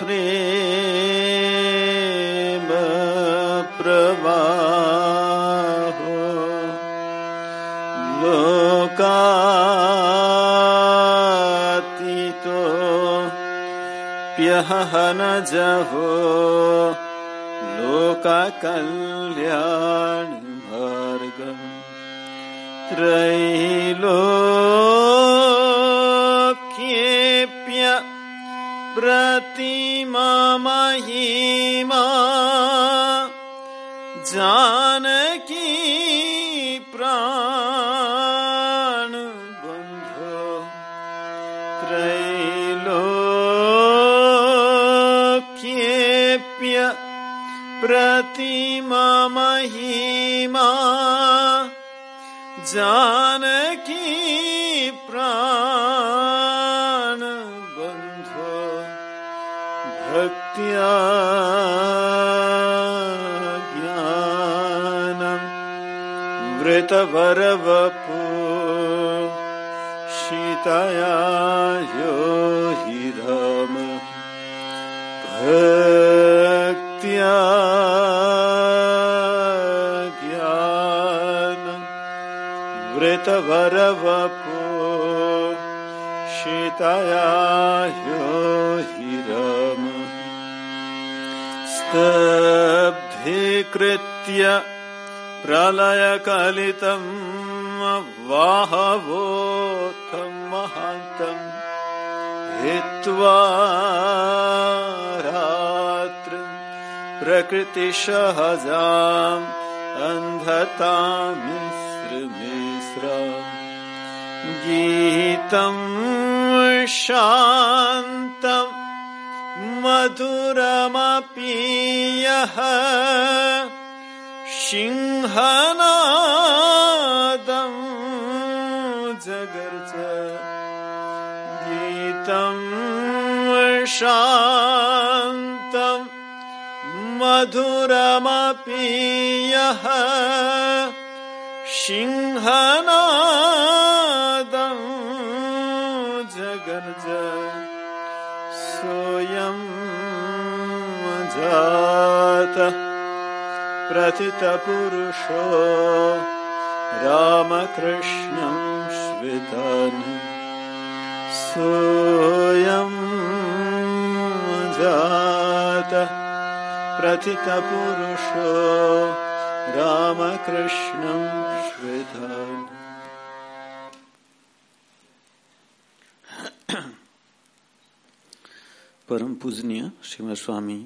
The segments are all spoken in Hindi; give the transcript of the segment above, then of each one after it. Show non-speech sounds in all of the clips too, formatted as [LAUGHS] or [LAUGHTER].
प्रेम प्रवाहो। लोकातीतो प्यहन जहो लोककल्याण वृतवरवपु शीतया यो हि राम भक्त्या ज्ञानम् वृतवरवपु। शीतया यो हि राम स्तब्धीकृत्य प्रलयकलितम् वाहवोत्थम् महान्तम् हित्वा रात्र प्रकृतिसहजाम् अन्धतामिश्रमिश्रा गीतम् शान्तम् मधुरमपि यः सिंहनादं जगर्च गीतं शान्तं मधुरमपि यः सिंहनादं जगर्ज सोऽयं जातः। प्रथितपुरुषो रामकृष्णम् श्वितन् सोऽयम् जातः प्रथितपुरुषो रामकृष्णम् श्वितन् परम पूजनीय श्रीमद स्वामी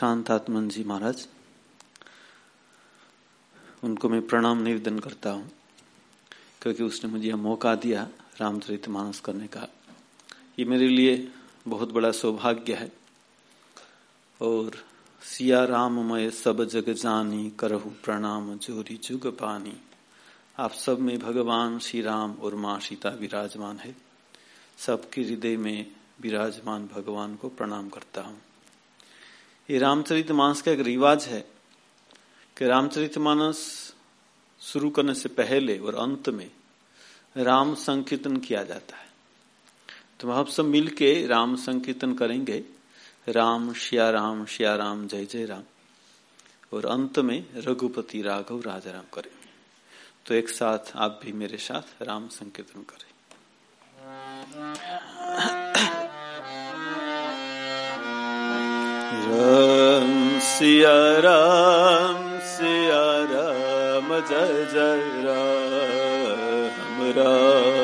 शांतात्मन जी महाराज उनको मैं प्रणाम निवेदन करता हूँ, क्योंकि उसने मुझे यह मौका दिया रामचरित मानस करने का। ये मेरे लिए बहुत बड़ा सौभाग्य है। और सिया राममय सब जग जानी, करहु प्रणाम जोरी जुग पानी। आप सब में भगवान श्री राम और माँ सीता विराजमान है। सबके हृदय में विराजमान भगवान को प्रणाम करता हूँ। ये रामचरित मानस का एक रिवाज है कि रामचरित मानस शुरू करने से पहले और अंत में राम संकीर्तन किया जाता है। तो आप सब मिलके राम संकीर्तन करेंगे। राम, श्या राम श्या राम, जय जय राम। और अंत में रघुपति राघव राजा राम करेंगे। तो एक साथ आप भी मेरे साथ राम संकीर्तन करें। राम सिया राम सिया राम जय जय राम राम। राम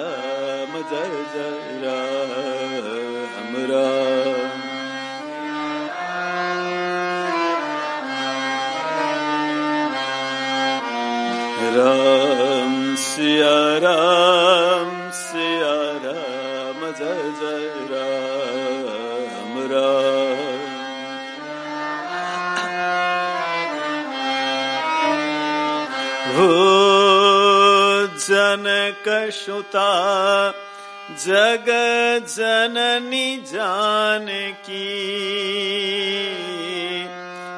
सुता जग जननी जान की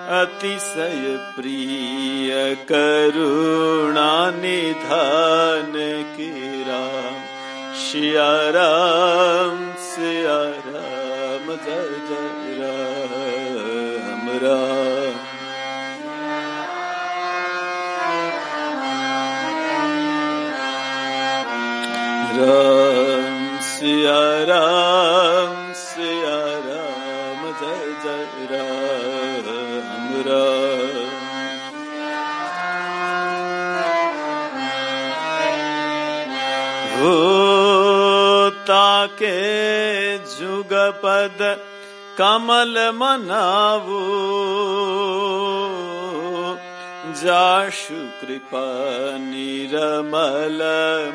अतिशय प्रिय करुणा निधान की राम। शिया राम, सिया राम, जय जय। ताके जुगपद कमल मनाऊ जाशु कृपा निरमल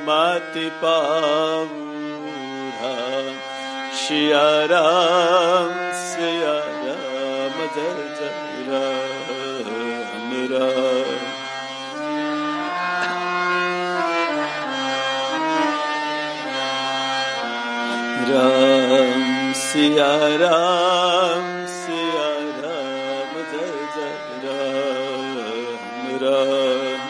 मति पाऊ शिया सिया राम सिया राम जय जय राम राम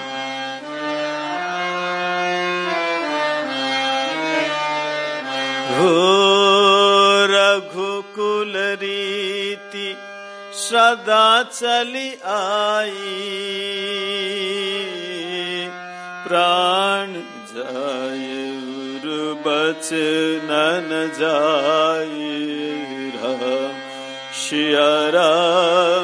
हो रघुकुल रीति, सदा चली आई। प्राण जाय बच नन जाय शिया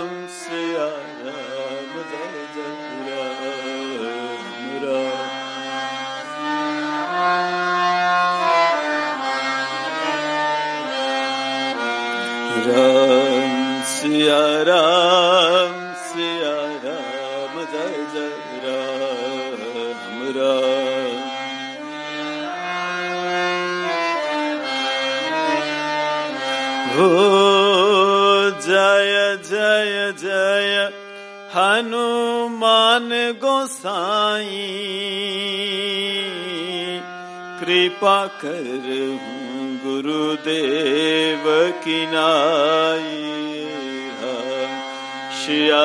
गोसाई कृपा कर गुरुदेव की नाई। शिया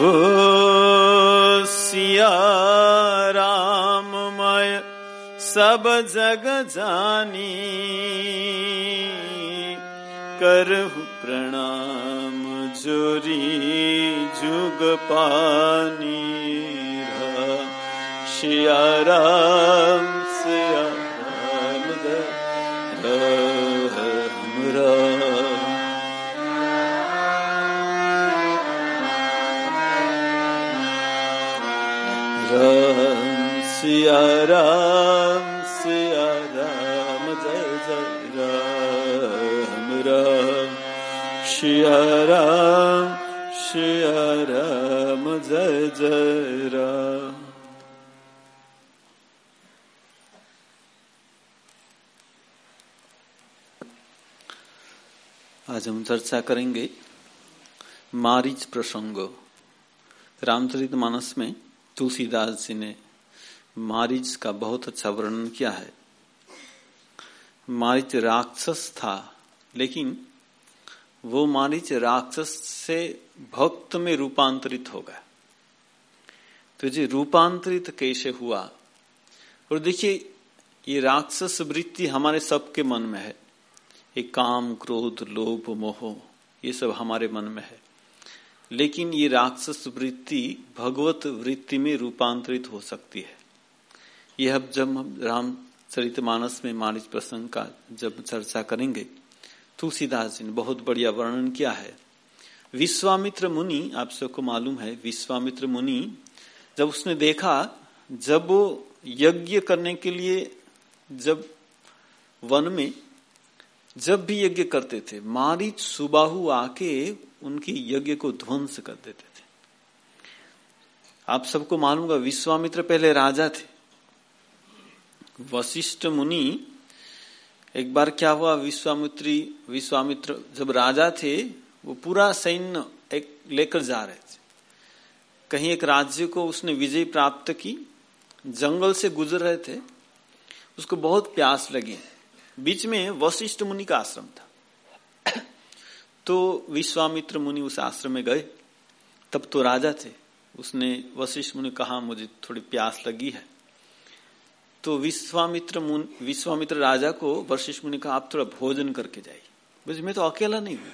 हो सिया राममय सब जग जानी करहु प्रणाम जोरी जुग पानी शिया राम आज हम चर्चा करेंगे मारिच प्रसंग। रामचरित मानस में तुलसीदास जी ने मारिच का बहुत अच्छा वर्णन किया है। मारिच राक्षस था, लेकिन वो मारिच राक्षस से भक्त में रूपांतरित हो गया। तो जी, रूपांतरित कैसे हुआ? और देखिए, ये राक्षस वृत्ति हमारे सबके मन में है। ये काम क्रोध, लोभ, मोह, ये सब हमारे मन में है। लेकिन ये राक्षस वृत्ति भगवत वृत्ति में रूपांतरित हो सकती है। यह अब जब हम रामचरित मानस में मानिस प्रसंग का जब चर्चा करेंगे, तुलसीदास जी ने बहुत बढ़िया वर्णन किया है। विश्वामित्र मुनि, आप सबको मालूम है, विश्वामित्र मुनि, जब उसने देखा, जब वो यज्ञ करने के लिए, जब वन में जब भी यज्ञ करते थे मारिच सुबाहु आके उनकी यज्ञ को ध्वंस कर देते थे। आप सबको मालूम विश्वामित्र पहले राजा थे। वशिष्ठ मुनि, एक बार क्या हुआ, विश्वामित्री, विश्वामित्र जब राजा थे, वो पूरा सैन्य एक लेकर जा रहे थे। कहीं एक राज्य को उसने विजय प्राप्त की, जंगल से गुजर रहे थे, उसको बहुत प्यास लगी। बीच में वशिष्ठ मुनि का आश्रम था। तो विश्वामित्र मुनि उस आश्रम में गए। तब तो राजा थे। उसने वशिष्ठ मुनि कहा, मुझे थोड़ी प्यास लगी है। तो विश्वामित्र विश्वामित्र राजा को वशिष्ठ मुनि कहा, आप थोड़ा भोजन करके जाइए। बोले मैं तो अकेला नहीं हूँ।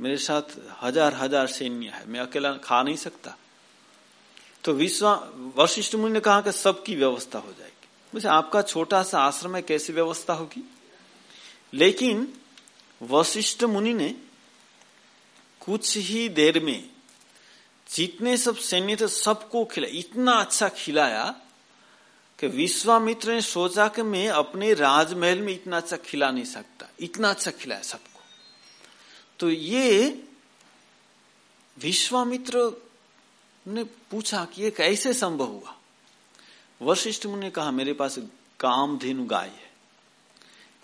मेरे साथ हज़ार हज़ार सैन्य है। मैं अकेला खा नहीं सकता। तो विश्वा, वशिष्ठ मुनि ने कहा कि सबकी व्यवस्था हो जाएगी। मुझे आपका छोटा सा आश्रम है, कैसी व्यवस्था होगी? लेकिन वशिष्ठ मुनि ने कुछ ही देर में जितने सब सैन्य थे सबको खिलाया इतना अच्छा खिलाया कि विश्वामित्र ने सोचा कि मैं अपने राजमहल में इतना अच्छा खिला नहीं सकता, इतना अच्छा खिलाया सबको। तो ये विश्वामित्र ने पूछा कि ये कैसे संभव हुआ? वशिष्ठ मुनि ने कहा, मेरे पास कामधेनु गाय है।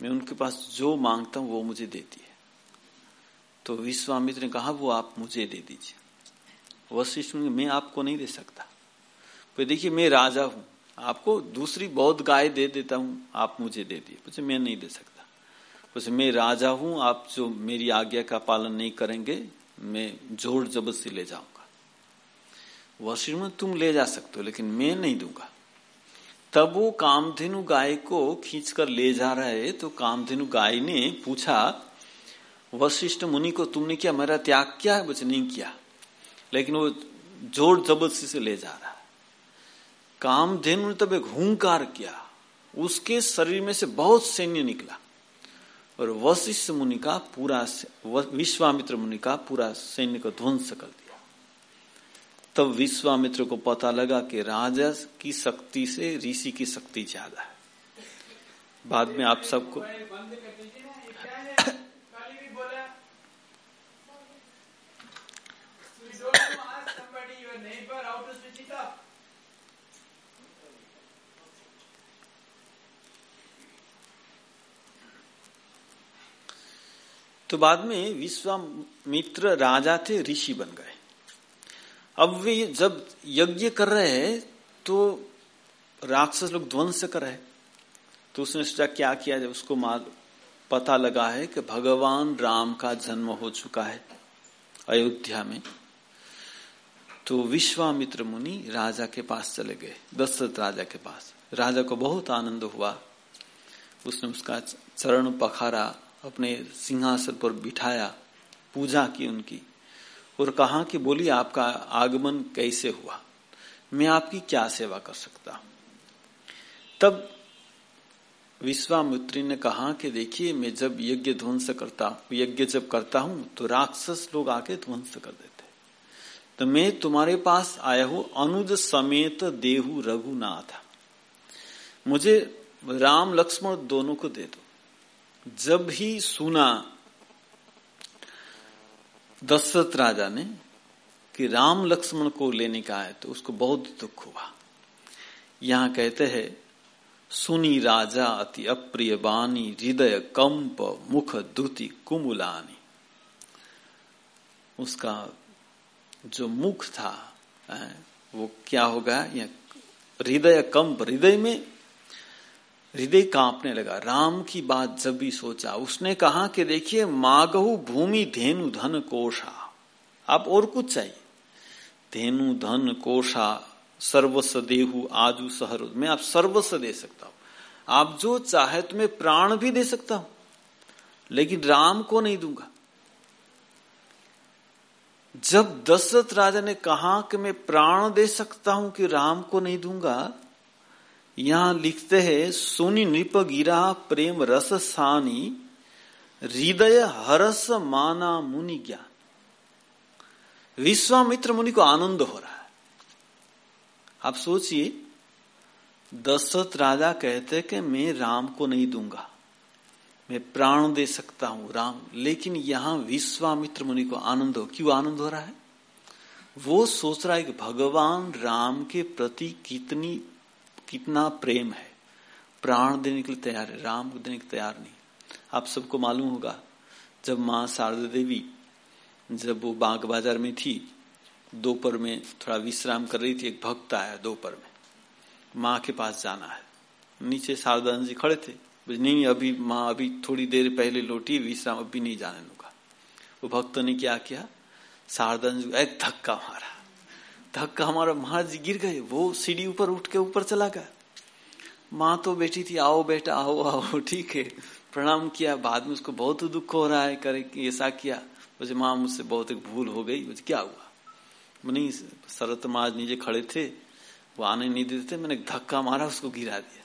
मैं उनके पास जो माँगता हूँ वो मुझे देती है। तो विश्वामित्र ने कहा, वो आप मुझे दे दीजिए। वशिष्ठ मुनि, मैं आपको नहीं दे सकता। तो देखिए, मैं राजा हूँ। आपको दूसरी बहुत गाय दे देता हूँ, आप मुझे दे दिए। पूछे मैं नहीं दे सकता। पूछे मैं राजा हूँ, आप जो मेरी आज्ञा का पालन नहीं करेंगे, मैं ज़ोर ज़बरदस्ती ले जाऊँगा। वशिष्ठ तुम ले जा सकते हो, लेकिन मैं नहीं दूँगा। तब वो कामधेनु गाय को खींचकर ले जा रहा है तो कामधेनु गाय ने पूछा, वशिष्ठ मुनि को तुमने क्या मेरा त्याग किया है? कुछ नहीं किया। लेकिन वो ज़ोर ज़बरदस्ती से ले जा रहा है। कामधेनु ने तब एक हुंकार किया। उसके शरीर में से बहुत सैन्य निकला। और वशिष्ठ मुनि का पूरा विश्वामित्र मुनि का पूरा सैन्य को ध्वंस कर तब विश्वामित्र को पता लगा कि राजा की शक्ति से ऋषि की शक्ति ज़्यादा है। बाद में आप सबको तो बाद में विश्वामित्र राजा थे, ऋषि बन गए। अब वे जब यज्ञ कर रहे हैं तो राक्षस लोग ध्वंस कर रहे तो उसने सोचा, क्या किया जब उसको माल पता लगा है कि भगवान राम का जन्म हो चुका है अयोध्या में। तो विश्वामित्र मुनि राजा के पास चले गए, दशरथ राजा के पास। राजा को बहुत आनंद हुआ। उसने उसका चरण पखारा अपने सिंहासन पर बिठाया, पूजा की उनकी। और कहा कि बोली, आपका आगमन कैसे हुआ? मैं आपकी क्या सेवा कर सकता? तब विश्वामित्री ने कहा कि देखिए, मैं जब यज्ञ ध्वंस करता, यज्ञ जब करता हूँ तो राक्षस लोग आके ध्वंस कर देते। तो मैं तुम्हारे पास आया हूँ, अनुज समेत देहु रघुनाथ। मुझे राम लक्ष्मण दोनों को दे दो। जब ही सुना दशरथ राजा ने कि राम लक्ष्मण को लेने का है तो उसको बहुत दुख हुआ। यहाँ कहते हैं, सुनी राजा अति अप्रिय बानी, हृदय कंप मुख दुति कुमुलानी। उसका जो मुख था वो क्या होगा? या हृदय कंप, हृदय में हृदय कांपने लगा। राम की बात जब भी सोचा, उसने कहा कि देखिए, मागहु भूमि धेनु धन कोषा। आप और कुछ चाहिए? धेनु धन कोषा, सर्वस्व देहु आजू सहर। मैं आप सर्वस्व दे सकता हूँ। आप जो चाहे तो मैं प्राण भी दे सकता हूँ, लेकिन राम को नहीं दूँगा। जब दशरथ राजा ने कहा कि मैं प्राण दे सकता हूँ कि राम को नहीं दूँगा यहाँ लिखते हैं, सुनी नृप गिरा प्रेम रस सानी, हृदय हरस माना मुनि ज्ञान। विश्वामित्र मुनि को आनंद हो रहा है। आप सोचिए, दशरथ राजा कहते कि मैं राम को नहीं दूँगा। मैं प्राण दे सकता हूँ राम, लेकिन यहाँ विश्वामित्र मुनि को आनंद हो, क्यों आनंद हो रहा है? वो सोच रहा है कि भगवान राम के प्रति कितनी कितना प्रेम है। प्राण देने के लिए तैयार है, राम को देने के तैयार नहीं। आप सबको मालूम होगा, जब माँ शारदा देवी, जब वो बाग बाज़ार में थी, दोपहर में थोड़ा विश्राम कर रही थी, एक भक्त आया दोपहर में। माँ के पास जाना है। नीचे शारदा जी खड़े थे। नहीं अभी माँ, अभी थोड़ी देर पहले लौटी, विश्राम, अभी नहीं जाने लूँगा वो भक्त ने क्या किया? शारदा जी एक धक्का मारा। धक्का हमारा महाराज जी गिर गए, वो सीढ़ी ऊपर उठ के ऊपर चला गया। माँ तो बैठी थी, आओ बेटा, आओ आओ, ठीक है। प्रणाम किया, बाद में उसको बहुत दुख हो रहा है, करे ऐसा किया। मुझे माँ, मुझसे बहुत एक भूल हो गई। मुझे क्या हुआ? नहीं, शरत महाराज नीचे खड़े थे, वो आने नहीं देते थे, मैंने धक्का मारा, उसको गिरा दिया।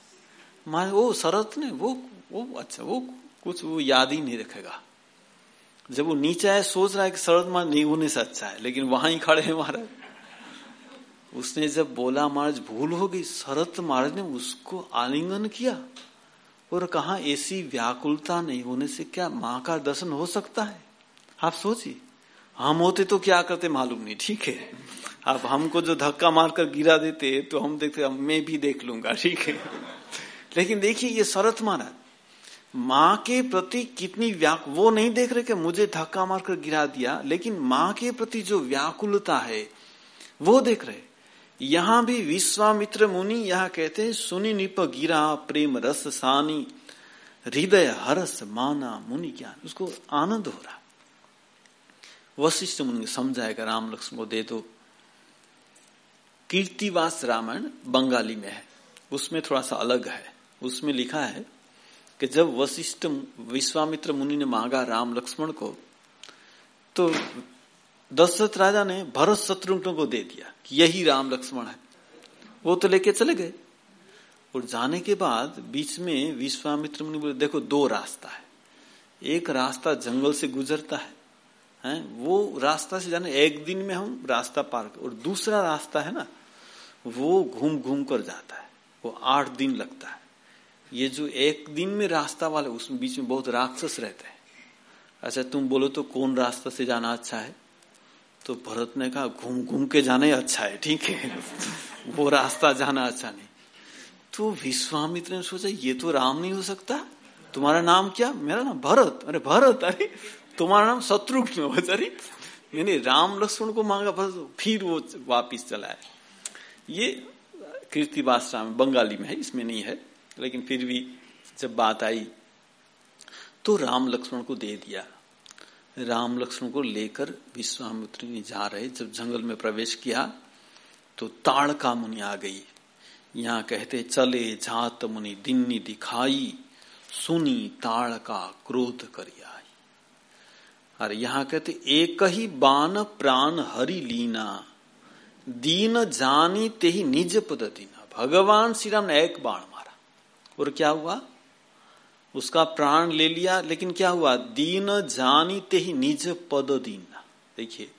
माँ वो शरत ने, वो वो अच्छा वो कुछ, वो याद ही नहीं रखेगा। जब वो नीचे आया सोच रहा है कि शरद महाराज नहीं होने से अच्छा है, लेकिन वहाँ ही खड़े हैं महाराज। उसने जब बोला महाराज भूल हो गई, शरत महाराज ने उसको आलिंगन किया। और कहा, ऐसी व्याकुलता नहीं होने से क्या माँ का दर्शन हो सकता है? आप सोचिए। हम होते तो क्या करते, मालूम नहीं, ठीक है? आप हमको जो धक्का मारकर गिरा देते तो हम देखते मैं भी देख लूँगा, ठीक है? लेकिन देखिए, ये शरत महाराज माँ के प्रति कितनी व्याक, वो नहीं देख रहे कि मुझे धक्का मारकर गिरा दिया, लेकिन माँ के प्रति जो व्याकुलता है, वो देख रहे। यहाँ भी विश्वामित्र मुनि यहाँ कहते हैं, सुनि निप गिरा प्रेम रस सानी, हृदय हरस माना मुनि ज्ञान। उसको आनंद हो रहा। वशिष्ठ मुनि समझाएगा, राम लक्ष्मण को दे दो। कीर्तिवास रामायण बंगाली में है। उसमें थोड़ा सा अलग है। उसमें लिखा है कि जब वशिष्ठ विश्वामित्र मुनि ने मांगा राम लक्ष्मण को तो दशरथ राजा ने भरत शत्रुघ्न को दे दिया कि यही राम लक्ष्मण है। वो तो लेके चले गए। और जाने के बाद बीच में विश्वामित्र मुनि बोले, देखो, दो रास्ता है। एक रास्ता जंगल से गुजरता है, हैं? वो रास्ता से जाने, एक दिन में हम रास्ता पार और दूसरा रास्ता है ना, वो घूम घूम कर जाता है। वो आठ दिन लगता है। ये जो एक दिन में रास्ता वाले, उसमें बीच में बहुत राक्षस रहते हैं। अच्छा तुम बोलो तो कौन रास्ता से जाना अच्छा है? तो भरत ने कहा, घूम घूम के जाना अच्छा है, ठीक है। वो रास्ता जाना अच्छा नहीं। तो विश्वामित्र ने सोचा, ये तो राम नहीं हो सकता। तुम्हारा नाम क्या? मेरा नाम भरत। अरे भरत? अरे, तुम्हारा नाम शत्रुघ्न हो? अरे, मैंने राम लक्ष्मण को मांगा, बस फिर वो वापिस चला है। ये कीर्तिवास राम बंगाली में है, इसमें नहीं है, लेकिन फिर भी जब बात आई तो राम लक्ष्मण को दे दिया। राम लक्ष्मण को लेकर विश्वामित्र जी जा रहे। जब जंगल में प्रवेश किया तो ताड़ का मुनि आ गई। यहाँ कहते, चले जात मुनि, दिन्नी दिखाई, सुनी ताड़ का क्रोध करी आई। अरे, यहाँ कहते, एक ही बान प्राण हरि लीना, दीन जानी ते ही निज पद दीना। भगवान श्री राम ने एक बाण मारा। और क्या हुआ? उसका प्राण ले लिया लेकिन क्या हुआ? दीन जानी ते ही निज पद दीन। देखिए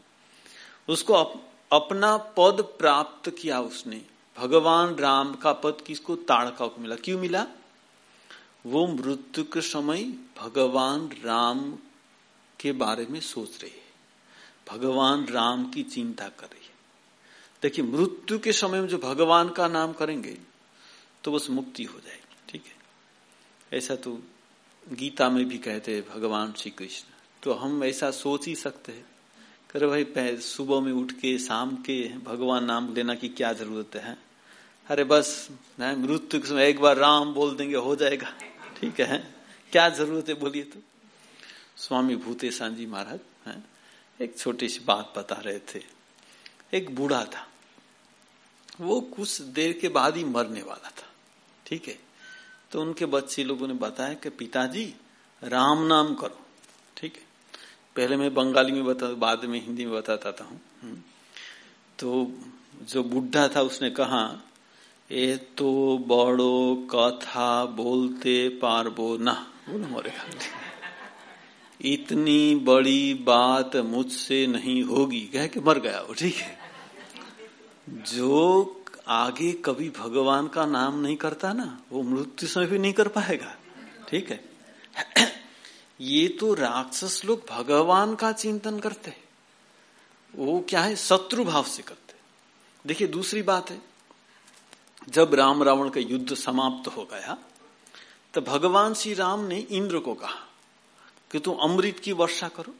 उसको अप, अपना पद प्राप्त किया उसने। भगवान राम का पद किसको? ताड़का को मिला। क्यों मिला? वो मृत्यु के समय भगवान राम के बारे में सोच रहे है। भगवान राम की चिंता कर रही है। देखिए मृत्यु के समय में जो भगवान का नाम करेंगे तो बस मुक्ति हो जाएगी। ऐसा तो गीता में भी कहते हैं, भगवान श्री कृष्ण तो हम ऐसा सोच ही सकते हैं। करे भाई सुबह में उठ के, शाम के, भगवान नाम लेना की क्या ज़रूरत है? अरे बस मृत्यु के समय एक बार राम बोल देंगे, हो जाएगा। ठीक है? क्या ज़रूरत है बोलिए तो? स्वामी भूतेशान जी महाराज, है, एक छोटी सी बात बता रहे थे। एक बूढ़ा था, वो कुछ देर के बाद ही मरने वाला था। ठीक है तो उनके बच्चे लोगों ने बताया कि पिताजी, राम नाम करो। ठीक है? पहले मैं बंगाली में बता, बाद में हिंदी में बताता था हूँ। हम्म। तो जो बुढ़ा था, उसने कहा, ए तो बड़ो कथा बोलते पारबो ना। बोलो मोरे इतनी बड़ी बात मुझसे नहीं होगी। कह के मर गया वो, ठीक है? जो आगे कभी भगवान का नाम नहीं करता ना, वो मृत्यु समय भी नहीं कर पाएगा। ठीक है? [CLEARS THROAT] ये तो राक्षस लोग भगवान का चिंतन करते हैं। वो क्या है? शत्रु भाव से करते देखिए, दूसरी बात है, जब राम रावण का युद्ध समाप्त हो गया तो भगवान श्री राम ने इंद्र को कहा कि तुम अमृत की वर्षा करो।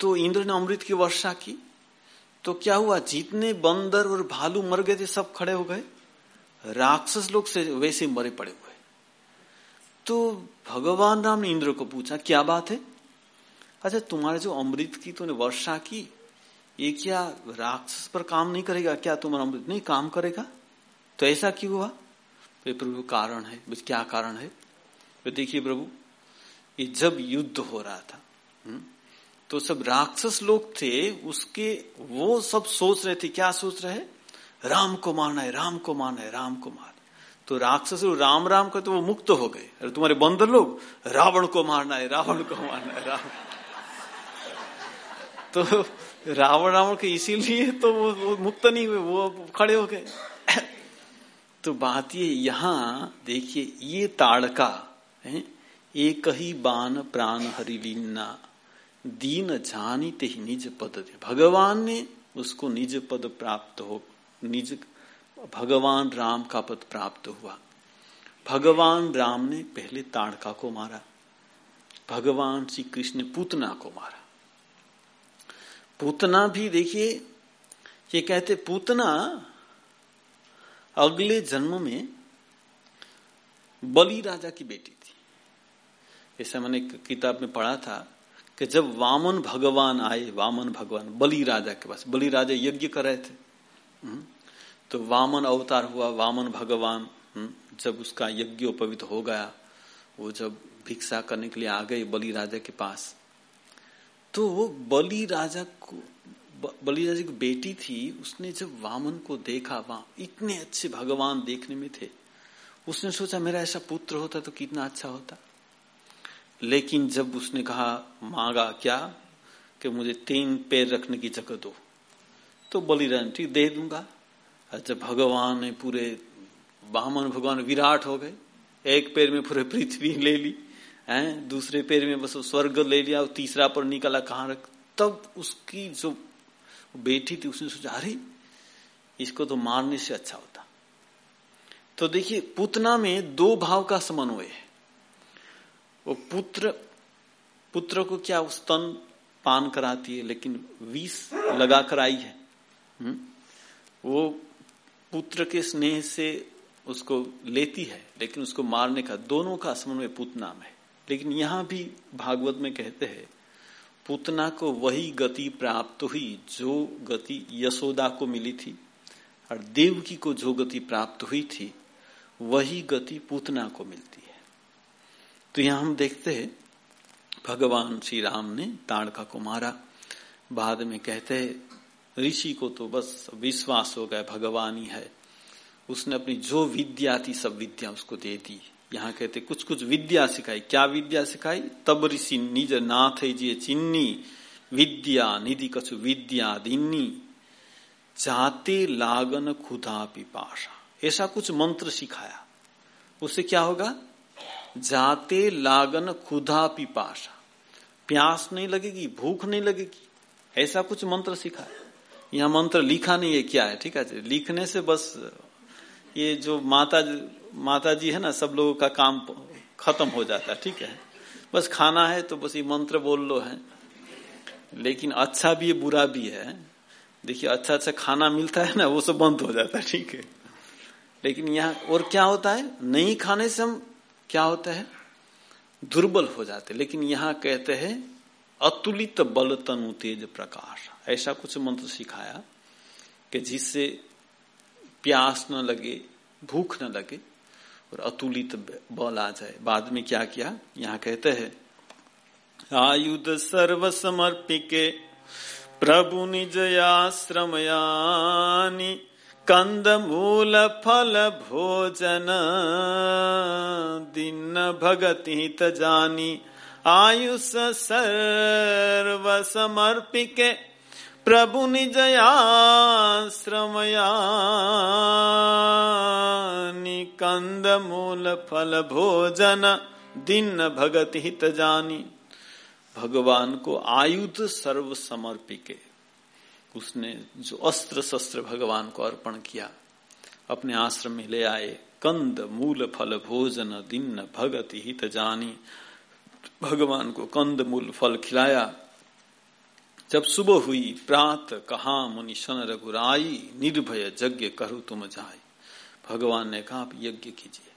तो इंद्र ने अमृत की वर्षा की तो क्या हुआ? जितने बंदर और भालू मर गए थे, सब खड़े हो गए। राक्षस लोग से वैसे मरे पड़े हुए। तो भगवान राम ने इंद्र को पूछा, क्या बात है? अच्छा तुम्हारे जो अमृत की तूने वर्षा की, ये क्या राक्षस पर काम नहीं करेगा? क्या तुम्हारा अमृत नहीं काम करेगा? तो ऐसा क्यों हुआ? प्रभु, कारण है। क्या कारण है? तो देखिए प्रभु, ये जब युद्ध हो रहा था हुँ? तो सब राक्षस लोग थे उसके वो सब सोच रहे थे क्या सोच रहे राम को मारना है राम को मारना है राम को मार। तो राक्षस राम राम का तो वो मुक्त हो गए। अरे तुम्हारे बंदर लोग रावण को मारना है रावण को मारना है रावण। तो रावण रावण के इसीलिए तो वो, वो मुक्त नहीं हुए वो खड़े हो गए। तो बात ये यहाँ देखिए ये ताड़का है? एक ही बान प्राण हरिलीना दीन जानीते ही निज पद दे। भगवान ने उसको निज पद प्राप्त हो, निज भगवान राम का पद प्राप्त हुआ। भगवान राम ने पहले ताड़का को मारा। भगवान श्री कृष्ण पूतना को मारा। पूतना भी देखिए, ये कहते पूतना अगले जन्म में बलि राजा की बेटी थी। ऐसा मैंने किताब में पढ़ा था कि जब वामन भगवान आए वामन भगवान बलि राजा के पास बलि राजा यज्ञ कर रहे थे। हम्म, तो वामन अवतार हुआ वामन भगवान हम्म, जब उसका यज्ञ उपवित हो गया वो जब भिक्षा करने के लिए आ गए बलि राजा के पास। तो बलि राजा को बलि राजा की बेटी थी उसने जब वामन को देखा वहाँ इतने अच्छे भगवान देखने में थे उसने सोचा मेरा ऐसा पुत्र होता तो कितना अच्छा होता। लेकिन जब उसने कहा, मांगा क्या कि मुझे तीन पैर रखने की जगह दो? तो बलिदान, ठीक, दे दूँगा। अच्छा भगवान ने पूरे बामन भगवान विराट हो गए, एक पैर में पूरे पृथ्वी ले ली, हैं, दूसरे पैर में बस स्वर्ग ले लिया, और तीसरा पर निकला कहाँ रख? तब उसकी जो बेटी थी, उसने सोचा, अरे, इसको तो मारने से अच्छा होता। तो देखिए, पुतना में दो भाव का समन्वय है। वो पुत्र पुत्र को क्या उस तन पान कराती है, लेकिन विष लगा कर आई है हुँ? हम्म? वो पुत्र के स्नेह से उसको लेती है, लेकिन उसको मारने का, दोनों का समन्वय पुतना में लेकिन यहाँ भी भागवत में कहते हैं, पुतना को वही गति प्राप्त हुई जो गति यशोदा को मिली थी, और देवकी को जो गति प्राप्त हुई थी, वही गति पुतना को मिलती तो यहाँ हम देखते हैं, भगवान श्री राम ने ताड़का को मारा। बाद में कहते हैं, ऋषि को तो बस विश्वास हो गया, भगवान ही है। उसने अपनी जो विद्या थी, सब विद्या उसको दे दी। यहाँ कहते कुछ कुछ विद्या सिखाई। क्या विद्या सिखाई? तब ऋषि निज नाथ जी चिन्नी, विद्या निधि कछु विद्या दिन्नी। चाहते लागन खुदा पिपाशा। ऐसा कुछ मंत्र सिखाया। उससे क्या होगा? जाते लागन खुदा पिपाशा प्यास नहीं लगेगी, भूख नहीं लगेगी। ऐसा कुछ मंत्र सिखा है? यहाँ मंत्र लिखा नहीं है क्या है, ठीक है? लिखने से बस ये जो माता माता जी है ना, सब लोगों का काम खत्म हो जाता है, ठीक है? बस खाना है तो बस ये मंत्र बोल लो है। लेकिन अच्छा भी है, बुरा भी है। देखिए अच्छा अच्छा खाना मिलता है ना, वो सब बंद हो जाता है, ठीक है? लेकिन यहाँ, और क्या होता है? नहीं खाने से हम क्या होता है? दुर्बल हो जाते लेकिन यहाँ कहते हैं, अतुलित बल तनु तेज प्रकाश। ऐसा कुछ मंत्र सिखाया कि जिससे प्यास न लगे, भूख न लगे और अतुलित बल आ जाए। बाद में क्या किया? यहाँ कहते हैं, आयुध सर्व समर्पिके प्रभु निज कंद मूल फल भोजन दिन भगति जानी आयुष सर्व समर्पिके प्रभु निज आश्रमयानी कंद मूल फल भोजन दिन भगत हित जानी भगवान को आयुध सर्व समर्पिके उसने जो अस्त्र शस्त्र भगवान को अर्पण किया, अपने आश्रम में ले आए। कंद, मूल, फल, भोजन, दिन, भगत, हित जानी। भगवान को कंद, मूल, फल खिलाया। जब सुबह हुई, प्रात, कहा, मुनि शन रघुराई, निर्भय यज्ञ करो, तुम जाए। भगवान ने कहा, आप यज्ञ कीजिए।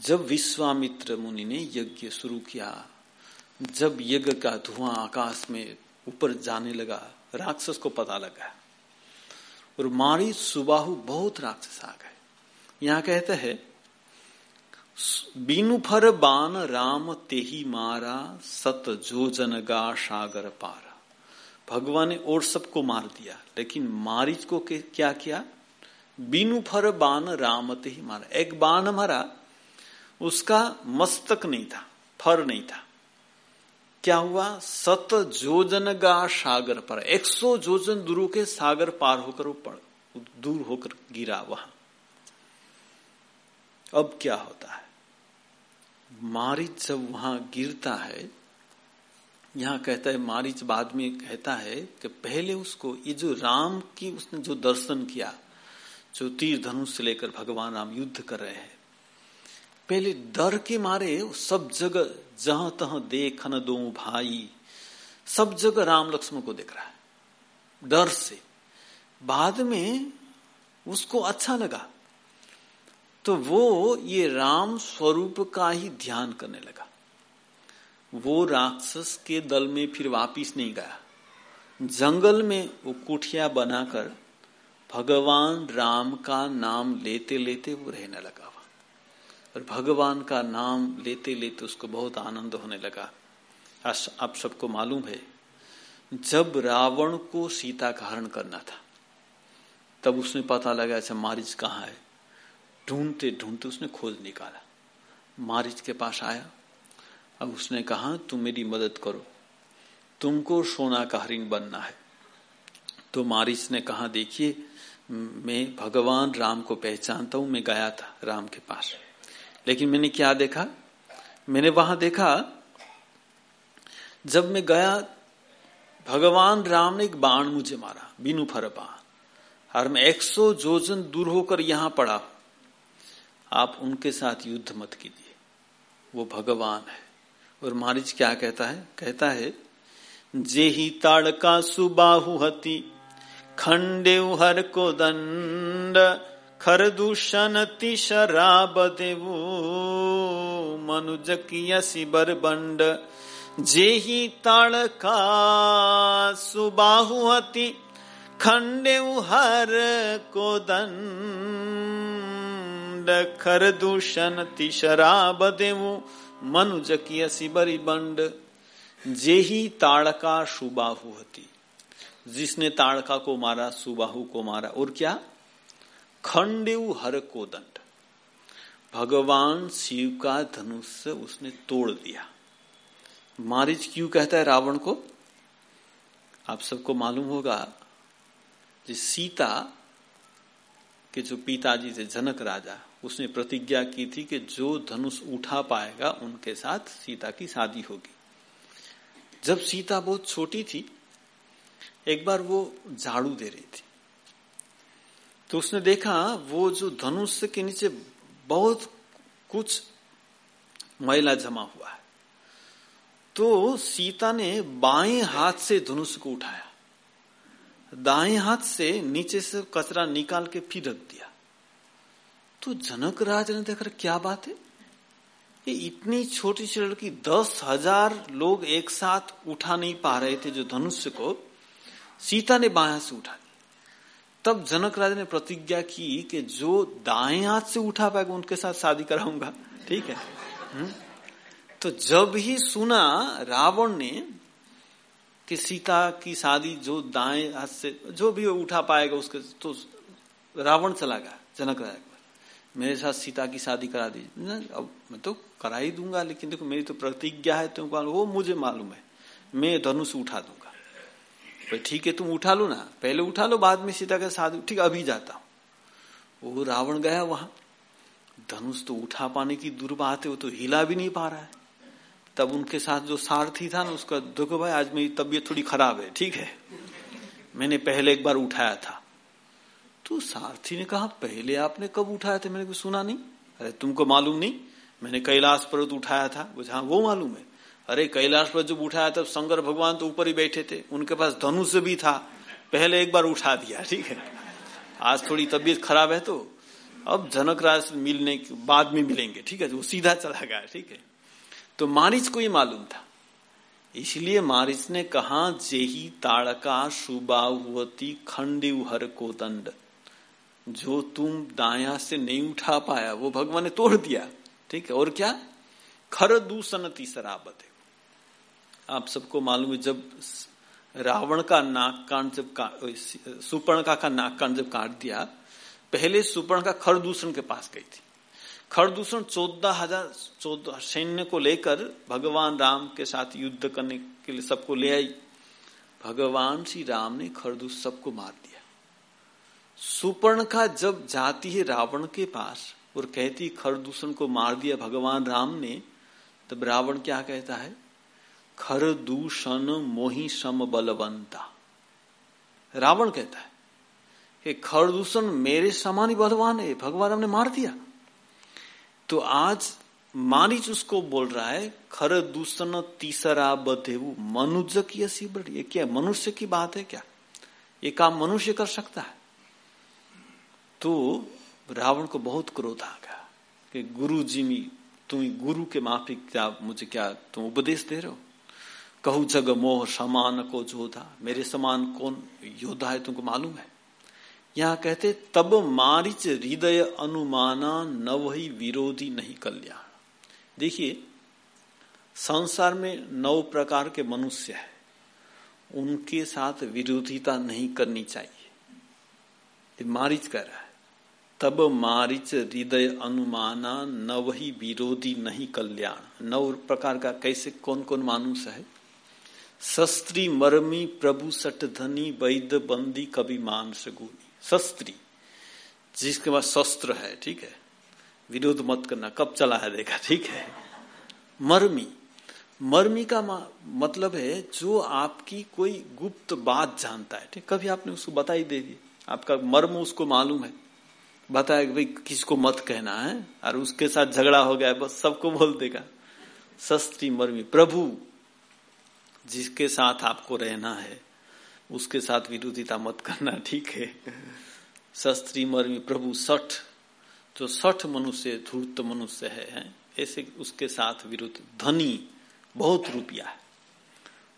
जब विश्वामित्र मुनि ने यज्ञ शुरू किया, जब यज्ञ का धुआँ आकाश में ऊपर जाने लगा राक्षस को पता लगा। और मारी सुबाहु बहुत राक्षस आ गए। यहाँ कहते हैं, बीनु फर बान राम तेही मारा, सत जोजन गा सागर पारा। भगवान ने और सबको मार दिया, लेकिन मारिच को क्या किया? बीनु फर बान राम तेही मारा। एक बाण मारा उसका मस्तक नहीं था, फर नहीं था। क्या हुआ? सत जोजन गा सागर पर। एक सौ जोजन दूर के सागर पार होकर दूर होकर गिरा वहाँ। अब क्या होता है? मारिच जब वहाँ गिरता है, यहाँ कहता है, मारिच बाद में कहता है कि पहले उसको, ये जो राम की उसने जो दर्शन किया, जो तीर धनुष से लेकर भगवान राम युद्ध कर रहे हैं, पहले डर के मारे सब जगह जहाँ तह देखन दो भाई। सब जगह राम लक्ष्मण को देख रहा है। डर से। बाद में उसको अच्छा लगा। तो वो ये राम स्वरूप का ही ध्यान करने लगा। वो राक्षस के दल में फिर वापिस नहीं गया। जंगल में वो कुठिया बनाकर भगवान राम का नाम लेते लेते वो रहने लगा। और भगवान का नाम लेते लेते उसको बहुत आनंद होने लगा। आप सबको मालूम है, जब रावण को सीता का हरण करना था, तब उसने पता लगा अच्छा मारिच कहाँ है? ढूंढते ढूंढते उसने खोज निकाला। मारिच के पास आया, अब उसने कहा, तुम मेरी मदद करो। तुमको सोना का हरिण बनना है। तो मारिच ने कहा, देखिए, मैं भगवान राम को पहचानता हूँ, मैं गया था राम के पास। लेकिन मैंने क्या देखा? मैंने वहाँ देखा, जब मैं गया, भगवान राम ने एक बाण मुझे मारा, बिनु फर बाण और मैं एक सौ जोजन दूर होकर यहाँ पड़ा आप उनके साथ युद्ध मत कीजिए। वो भगवान है। और मारिच क्या कहता है? कहता है, जे ही ताड़का सुबाहु हती, खंडे हर को दंड खरदूषण शराब देवो मनुज की बर बंड जे ही ताड़का सुबाहुअति खंडे हर को दंड। खरदूषण शराब देवो मनुज की बरी बंड जे ही ताड़का सुबाहु हती जिसने ताड़का को मारा, सुबाहु को मारा, और क्या? खंडेव हर को दंड। भगवान शिव का धनुष उसने तोड़ दिया। मारिच क्यों कहता है रावण को? आप सबको मालूम होगा जिस सीता के जो पिताजी थे, जनक राजा, उसने प्रतिज्ञा की थी कि जो धनुष उठा पाएगा, उनके साथ सीता की शादी होगी। जब सीता बहुत छोटी थी, एक बार वो झाड़ू दे रही थी। तो उसने देखा, वो जो धनुष के नीचे बहुत कुछ मैला जमा हुआ है। तो सीता ने बाएँ हाथ से धनुष को उठाया। दाएँ हाथ से नीचे से कचरा निकाल के फिर रख दिया। तो जनक राज ने देखकर क्या बात है? ये इतनी छोटी सी लड़की, दस हज़ार लोग एक साथ उठा नहीं पा रहे थे जो धनुष को। सीता ने बाया से उठा तब जनक राज ने प्रतिज्ञा की कि जो दाएँ हाथ से उठा पाएगा, उनके साथ शादी कराऊँगा। ठीक है? हम्म? तो जब ही सुना रावण ने कि सीता की शादी जो दाएँ हाथ से, जो भी उठा पाएगा उसके तो रावण चला गया, जनक राज मेरे साथ सीता की शादी करा दी। अब मैं तो करा ही दूँगा, लेकिन देखो मेरी तो प्रतिज्ञा है, तुमको वो मुझे मालूम है। मैं धनुष उठा दूँगा। तो ठीक है, तुम उठा लो ना। पहले उठा लो, बाद में सीता के साथ, ठीक अभी जाता हूँ। वो रावण गया वहाँ। धनुष तो उठा पाने की दूर बात है, वो तो हिला भी नहीं पा रहा है। तब उनके साथ जो सारथी था ना, उसका, दुख भाई, आज मेरी तबीयत थोड़ी खराब है, ठीक है? मैंने पहले एक बार उठाया था। तो सारथी ने कहा, पहले आपने कब उठाया था? मैंने कुछ सुना नहीं? अरे, तुमको मालूम नहीं? मैंने कैलाश पर्वत उठाया था। हाँ वो मालूम है। अरे कैलाश पर जब उठाया तब शंकर भगवान तो ऊपर ही बैठे थे। उनके पास धनुष भी था। पहले एक बार उठा दिया, ठीक है? आज थोड़ी तबीयत खराब है तो अब जनक राज मिलने बाद में मिलेंगे, ठीक है? वो सीधा चला गया, ठीक है? तो मारिच को ही मालूम था। इसलिए मारिच ने कहा, जेही ताड़का शुभावती खंडी हर को दंड जो तुम दाया से नहीं उठा पाया, वो भगवान ने तोड़ दिया, ठीक है? और क्या? खर दूषण तीसरा बते आप सबको मालूम है जब रावण का नाक कांड जब का, सुपर्णका का नाक कांड जब काट दिया पहले सुपर्ण का खरदूषण के पास गई थी। खरदूषण चौदह हज़ार चौदह सैन्य को लेकर भगवान राम के साथ युद्ध करने के लिए सबको ले आई। भगवान श्री राम ने खरदूष सबको मार दिया। सुपर्ण का जब जाती है रावण के पास और कहती खरदूषण को मार दिया भगवान राम ने तब रावण क्या कहता है? खर दूषण मोही सम बलवंता। रावण कहता है कि खरदूषण मेरे समान ही बलवान है, भगवान हमने मार दिया। तो आज मानिच उसको बोल रहा है, खर दूषण तीसरा बधेऊ मनुज की ऐसी बड़ी, ये क्या, मनुष्य की बात है क्या? ये काम मनुष्य कर सकता है? तो रावण को बहुत क्रोध आ गया कि गुरु जी तुम गुरु के माफ़ी क्या, मुझे क्या तुम उपदेश दे रहे हो? कहू जग मोह समान को जोधा। मेरे समान कौन योद्धा है तुमको मालूम है? यहाँ कहते, तब मारिच हृदय अनुमाना न वही विरोधी नहीं कल्याण। देखिए, संसार में नौ प्रकार के मनुष्य है। उनके साथ विरोधिता नहीं करनी चाहिए। मारिच कह रहा है। तब मारिच हृदय अनुमाना न वही विरोधी नहीं कल्याण। नौ प्रकार का कैसे कौन कौन मानुष है? शस्त्री मरमी प्रभु सट धनी वैद्य बंदी कभी मानस गुनी। शस्त्री जिसके पास शस्त्र है, ठीक है? विरोध मत करना, कब चला है देखा, ठीक है? मर्मी मर्मी का मतलब है जो आपकी कोई गुप्त बात जानता है, ठीक? कभी आपने उसको बताई दे दी आपका मर्म उसको मालूम है। बताया कि भाई, किसको मत कहना है? और उसके साथ झगड़ा हो गया, बस सबको बोल देगा। शस्त्री मर्मी, प्रभु जिसके साथ आपको रहना है उसके साथ विरोधिता मत करना ठीक है? शस्त्री मर्मी प्रभु सठ जो सठ मनुष्य धूर्त मनुष्य है, ऐसे उसके साथ विरुद्ध धनी बहुत रुपया है।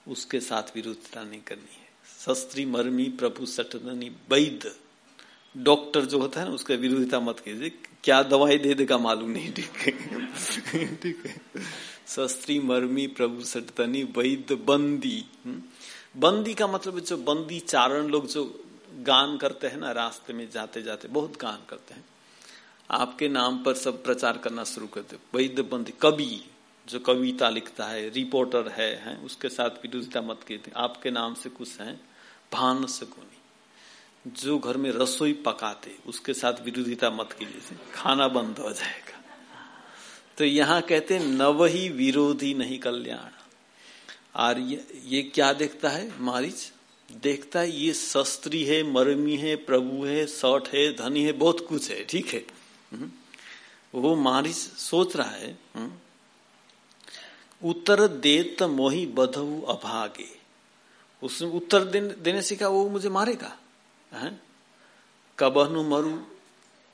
उसके साथ विरोधिता नहीं करनी है। शस्त्री मर्मी प्रभु सठ धनी वैद्य डॉक्टर जो होता है ना उसका विरोधिता मत कीजिए। क्या दवाई दे देगा मालूम नहीं ठीक है? [LAUGHS] ठीक है? शस्त्री मर्मी प्रभु सटतनी वैद्य बंदी हम्म? बंदी का मतलब जो बंदी चारण लोग जो गान करते हैं ना रास्ते में जाते जाते बहुत गान करते हैं। आपके नाम पर सब प्रचार करना शुरू करते वैद्य बंदी कवि जो कविता लिखता है रिपोर्टर है, है उसके साथ विरोधिता मत की आपके नाम से कुछ है भान सकुनी। जो घर में रसोई पकाते उसके साथ विरोधिता मत कीजिए। खाना बंद हो जाएगा। तो यहाँ कहते नव ही विरोधी नहीं कल्याण। और ये, ये क्या देखता है मारिच देखता है ये शस्त्री है मरमी है प्रभु है सठ है धनी है बहुत कुछ है ठीक है। हम्म। वो मारिच सोच रहा है हम्म। उत्तर देत मोही बधु अभागे। उसने उत्तर देने से क्या वो मुझे मारेगा? कबहनु मरु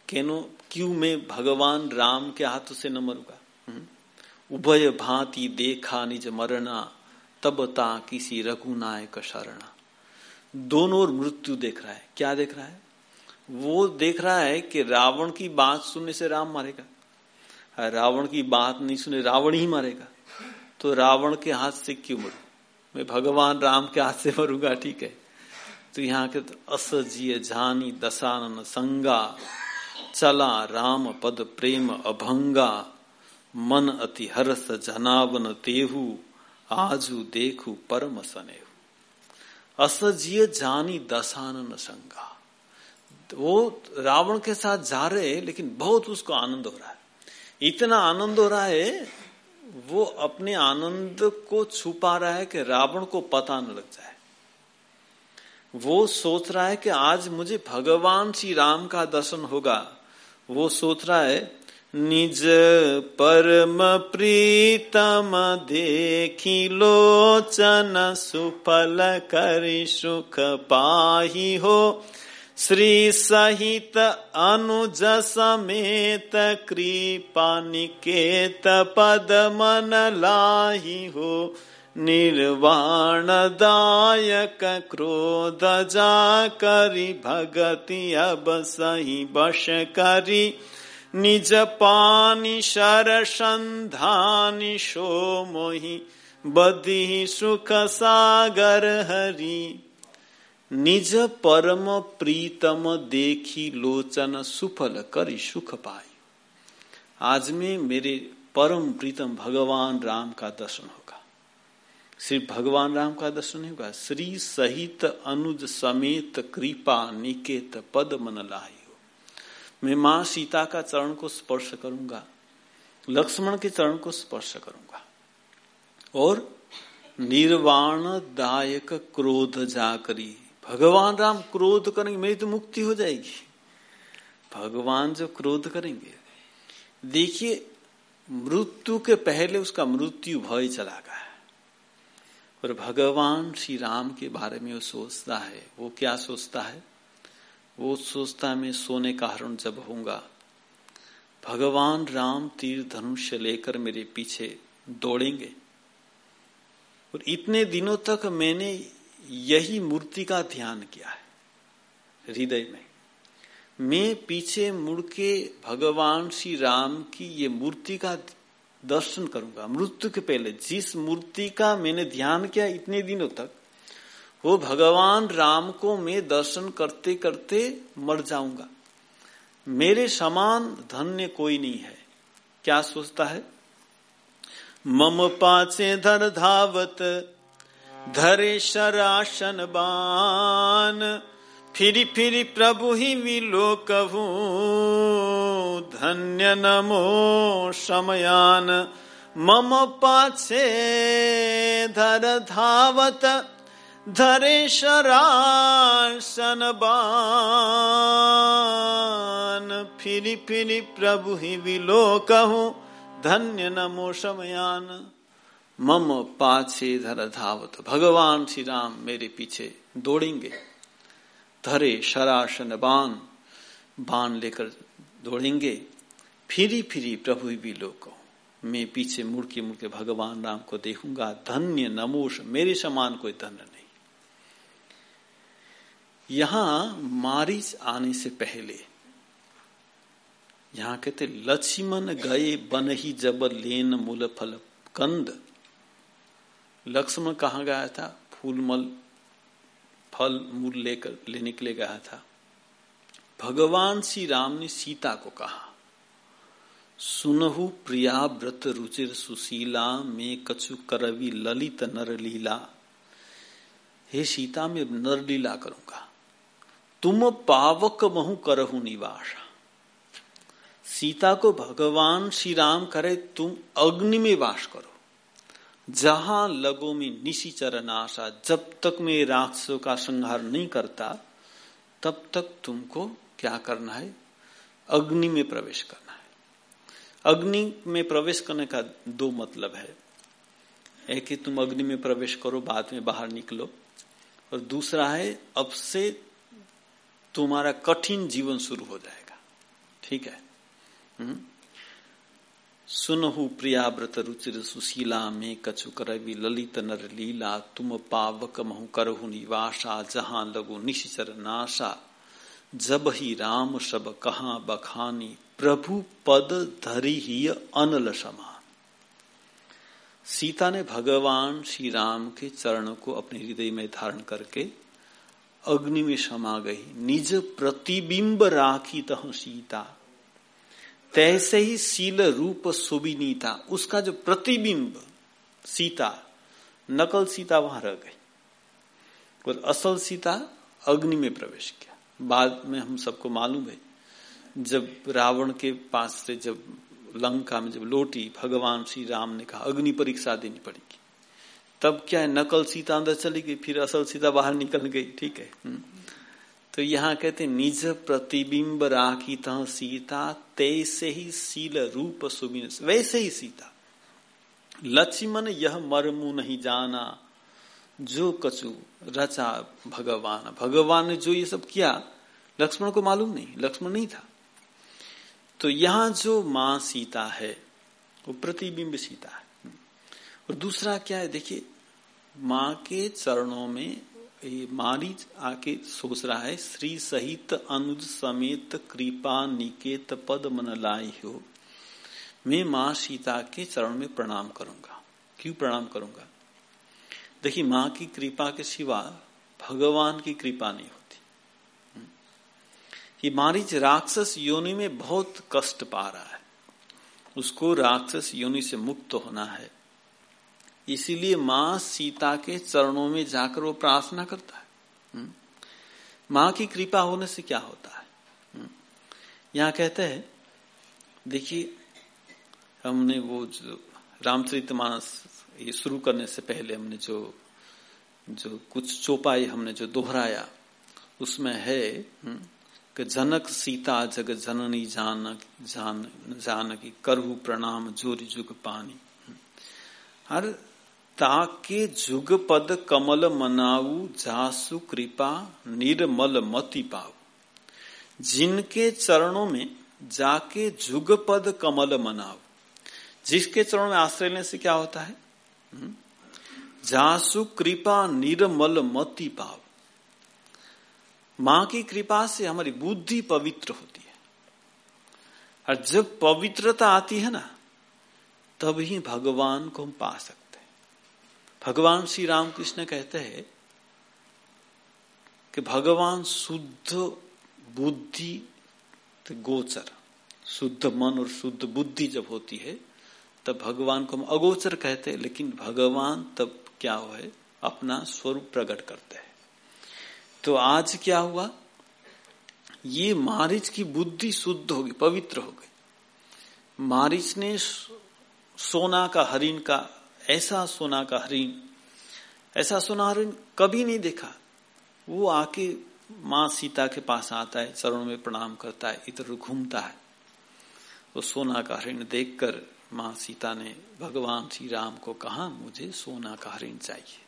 केनो क्यों मैं भगवान राम के हाथों से न मरूँगा? हम्म? उभय भांति देखा, निज मरना, तब ता किसी रघुनायक शरणा। दोनों ओर मृत्यु देख रहा है। क्या देख रहा है? वो देख रहा है कि रावण की बात सुनने से राम मारेगा। रावण की बात नहीं सुने, रावण ही मारेगा। तो रावण के हाथ से क्यों मरू? मैं भगवान राम के हाथ से मरूँगा, ठीक है? तो यहाँ के तो असजीय जानी दशानन संगा चला राम पद प्रेम अभंगा, मन अति हरस जनावन तेहु, आजू देखू परम सनेहु। असजीय जानी दशानन संगा। वो रावण के साथ जा रहे लेकिन बहुत उसको आनंद हो रहा है। इतना आनंद हो रहा है, वो अपने आनंद को छुपा रहा है कि रावण को पता न लग जाए। वो सोच रहा है कि आज मुझे भगवान श्री राम का दर्शन होगा। वो सोच रहा है, निज परम प्रीतम देखी लोचन सुफल करि सुख पाही हो। श्री सहित अनुज समेत कृपा निकेत पद मन लाही हो। निर्वाण दायक क्रोध जा करी, भगति अब सही बश करी। निज पानी शर संधानी शो मोहि बदी सुख सागर हरि। निज परम प्रीतम देखी लोचन सुफल करी सुख पाई। आज में मेरे परम प्रीतम भगवान राम का दर्शन होगा सिर्फ़ भगवान राम का दर्शन होगा। श्री सहित अनुज समेत कृपा निकेत पद मन लाई मैं माँ सीता का चरण को स्पर्श करूँगा, लक्ष्मण के चरण को स्पर्श करूँगा और निर्वाण दायक क्रोध जाकरी भगवान राम क्रोध करेंगे, मेरी तो मुक्ति हो जाएगी। भगवान जो क्रोध करेंगे, देखिए, मृत्यु के पहले उसका मृत्यु भय चला गया। और भगवान श्री राम के बारे में वो सोचता है। वो क्या सोचता है? वो सोचता है, मैं सोने का हरण जब होऊँगा, भगवान राम तीर धनुष्य लेकर मेरे पीछे दौड़ेंगे। और इतने दिनों तक मैंने यही मूर्ति का ध्यान किया है, हृदय में। मैं पीछे मुड़ के भगवान श्री राम की ये मूर्ति का दर्शन करूँगा। मृत्यु के पहले जिस मूर्ति का मैंने ध्यान किया इतने दिनों तक, वो भगवान राम को मैं दर्शन करते करते मर जाऊँगा। मेरे समान धन्य कोई नहीं है। क्या सोचता है? मम पाचे धर धावत, धरे शराशन बान। फिरी फिरी प्रभु ही विलो कहू धन्य नमो समयान मम पाछे धर धावत, धरे शरासन बान। फिरी फिरी प्रभु ही विलो कहूँ धन्य नमो समयान मम पाछे धर धावत। भगवान श्री राम मेरे पीछे दौड़ेंगे। धरे शरासन बान बाण लेकर दौड़ेंगे। फिरी फिरी प्रभु भी लोग, मैं पीछे मुड़ के मुड़ के भगवान राम को देखूँगा। धन्य नमोश, मेरे समान कोई धन्य नहीं। यहाँ मारिच आने से पहले, यहाँ कहते, लक्ष्मण गए बन ही जब लेन मूल फल कंद। लक्ष्मण कहा गया था? फूल मल फल, मूल लेकर, लेने के लिए गया था। भगवान श्री राम ने सीता को कहा, सुनहु प्रिया व्रत रुचिर सुशीला, में कछु करवी ललित नर लीला। हे सीता, मैं नर लीला करूँगा। तुम पावक महु करहु निवास। सीता को भगवान श्री राम करे, तुम अग्नि में वास करो। जहाँ लगो में निशी चरण आशा जब तक मैं राक्षसों का संहार नहीं करता, तब तक तुमको क्या करना है? अग्नि में प्रवेश करना है। अग्नि में प्रवेश करने का दो मतलब है। एक कि तुम अग्नि में प्रवेश करो, बाद में बाहर निकलो। और दूसरा है, अब से तुम्हारा कठिन जीवन शुरू हो जाएगा। ठीक है? हम्म? सुनहु प्रिया व्रत रुचिर सुशीला में कछु करवि ललित नर लीला, तुम पावक महु करहु निवासा, जहाँ लगु निश्चर नाशा। जब ही राम सब कहा बखानी, प्रभु पद धरी ही अनल समान। सीता ने भगवान श्री राम के चरण को अपने हृदय में धारण करके अग्नि में समा गई। निज प्रतिबिंब राखी तह सीता। तैसे ही सील रूप सुबिनीता उसका जो प्रतिबिंब सीता, नकल सीता वहाँ रह गई। और असल सीता अग्नि में प्रवेश किया। बाद में हम सबको मालूम है, जब रावण के पास से जब लंका में जब लोटी, भगवान श्री राम ने कहा, अग्नि परीक्षा देनी पड़ेगी। तब क्या है, नकल सीता अंदर चली गई, फिर असल सीता बाहर निकल गई, ठीक है? हम्म। तो यहाँ कहते निज प्रतिबिंब राखी तह सीता, तैसे ही सील रूप सुबिन वैसे ही सीता। लक्ष्मण यह मरमु नहीं जाना, जो कछु रचा भगवान। भगवान ने जो ये सब किया, लक्ष्मण को मालूम नहीं, लक्ष्मण नहीं था। तो यहाँ जो माँ सीता है, वो प्रतिबिंब सीता है। और दूसरा क्या है, देखिए, माँ के चरणों में ये मारी आके सोच रहा है, श्री सहित अनुज समेत कृपा निकेत पद मन लाई हो। मैं माँ सीता के चरण में प्रणाम करूँगा। क्यों प्रणाम करूँगा? देखिए, माँ की कृपा के सिवा भगवान की कृपा नहीं होती। ये मारिच राक्षस योनि में बहुत कष्ट पा रहा है। उसको राक्षस योनि से मुक्त होना है। इसीलिए माँ सीता के चरणों में जाकर वो प्रार्थना करता है हम्म। माँ की कृपा होने से क्या होता है हम्म। यहाँ कहते हैं देखिए हमने वो जो रामचरित मानस ये शुरू करने से पहले हमने जो जो कुछ चौपाई हमने जो दोहराया उसमें है हम्म, कि जनक सीता जग जननी जानक जान जान की करहु प्रणाम जोरी जुग पानी हर ताके जुगपद कमल मनाऊ, जासु कृपा, निर्मल मति पाऊ। जिनके चरणों में जाके जुगपद कमल मनाऊ। जिसके चरणों में आश्रय लेने से क्या होता है? हम्म? जासु कृपा, निर्मल मति पाव माँ की कृपा से हमारी बुद्धि पवित्र होती है। और जब पवित्रता आती है ना तब ही भगवान को हम पा सकते भगवान श्री रामकृष्ण कहते हैं कि भगवान शुद्ध बुद्धि गोचर। शुद्ध मन और शुद्ध बुद्धि जब होती है, तब भगवान को हम अगोचर कहते हैं, लेकिन भगवान तब क्या हो? है अपना स्वरूप प्रकट करते हैं। तो आज क्या हुआ? ये मारिच की बुद्धि शुद्ध होगी पवित्र हो गई। मारिच ने सोना का, हरिण का ऐसा सोना का हरिण ऐसा सोना हरिण कभी नहीं देखा। वो आके माँ सीता के पास आता है चरणों में प्रणाम करता है इधर घूमता है। वो सोना का हरिण देखकर माँ सीता ने भगवान श्री राम को कहा मुझे सोना का हरिण चाहिए।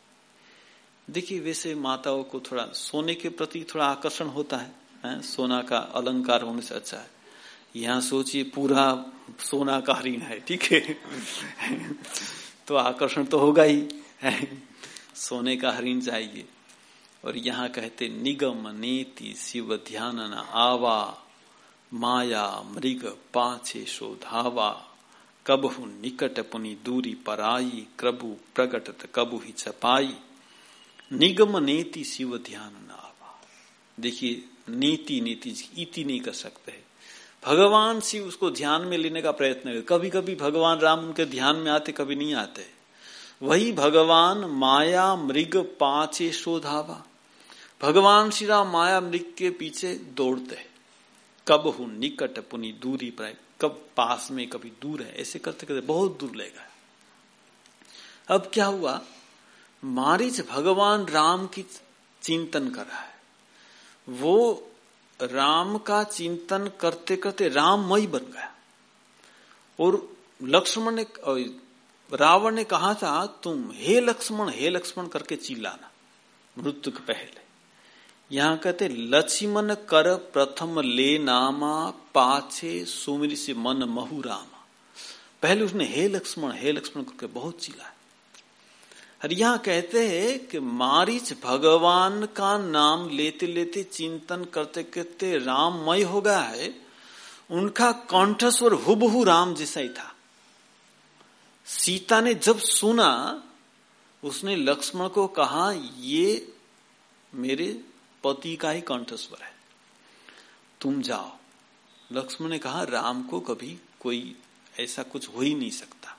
देखिए वैसे माताओं को थोड़ा सोने के प्रति थोड़ा आकर्षण होता है, है? सोना का अलंकार होने से अच्छा है। यहाँ सोचिए पूरा सोना का हरिण है ठीक है? तो आकर्षण तो होगा ही। सोने का हरिण चाहिए और यहाँ कहते, निगम नीति शिव ध्यान आवा, माया मृग पाछे शोधावा। कबहु निकट पुनि दूरी पराई प्रभु प्रकट कबु ही छपाई। निगम नीति शिव ध्यान आवा। देखिए नीति नीति इति नहीं कर सकते भगवान शिव उसको ध्यान में लेने का प्रयत्न कर कभी कभी भगवान राम उनके ध्यान में आते, कभी नहीं आते। वही भगवान माया मृग पाचे शोधावा। भगवान श्री राम माया मृग के पीछे दौड़ते। कब हूँ निकट पुनी दूरी पर, कब पास में कभी दूर है, ऐसे करते करते बहुत दूर ले गए। अब क्या हुआ? मारिच भगवान राम की चिंतन कर रहा है। वो राम का चिंतन करते करते राममय बन गया। और लक्ष्मण ने रावण ने कहा था, तुम हे लक्ष्मण हे लक्ष्मण करके चिल्लाना मृत्यु के पहले। यहाँ कहते, लक्ष्मण कर प्रथम ले नामा, पाछे सुमिर से मन महु रामा। पहले उसने हे लक्ष्मण हे लक्ष्मण करके बहुत चिल्लाया और यहाँ कहते हैं कि मारिच भगवान का नाम लेते लेते चिंतन करते करते राममय हो गया है। उनका कंठस्वर हुबहू राम जैसा ही था। सीता ने जब सुना, उसने लक्ष्मण को कहा, ये मेरे पति का ही कंठस्वर है। तुम जाओ। लक्ष्मण ने कहा, राम को कभी कोई ऐसा कुछ हो ही नहीं सकता।